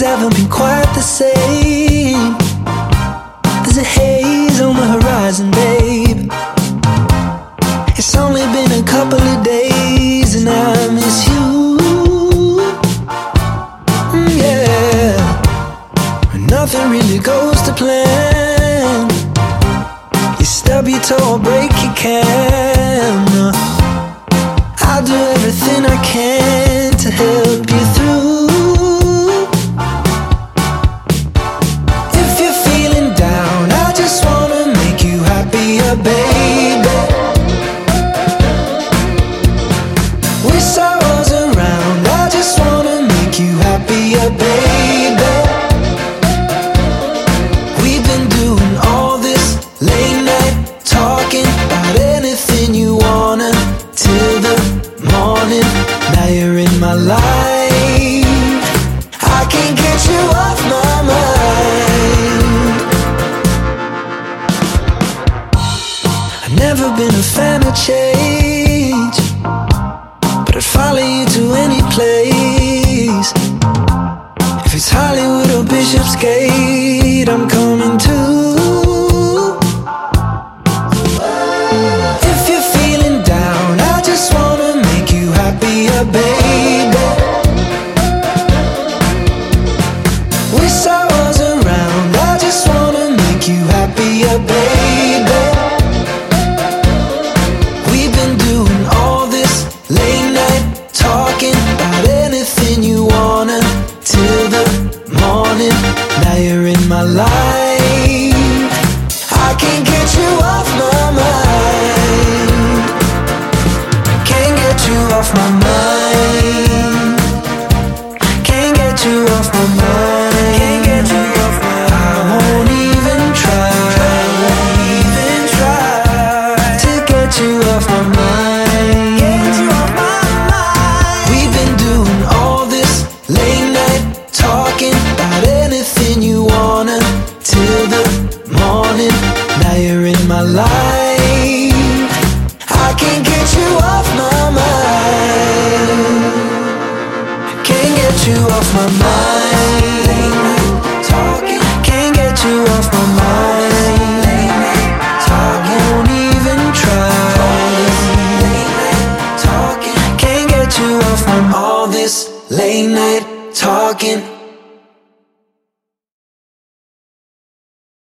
haven't been quite the same. There's a haze on the horizon, babe. It's only been a couple of days and I miss you. Mm, yeah. Nothing really goes to plan. You stub your toe or break your can. Now you're in my life. I can't get you off my change, but I'd follow you to any place. If it's Hollywood or Bishopsgate, I'm coming too. If you're feeling down, I just wanna make you happier, baby. We're so mind. I can't get you off my mind. Can't get you off my mind. Can't get you off my mind. line. I can't get you off my mind. Can't get you off my mind. Talking. Can't get you off my mind. Won't even try. Can't get you off my all this late night talking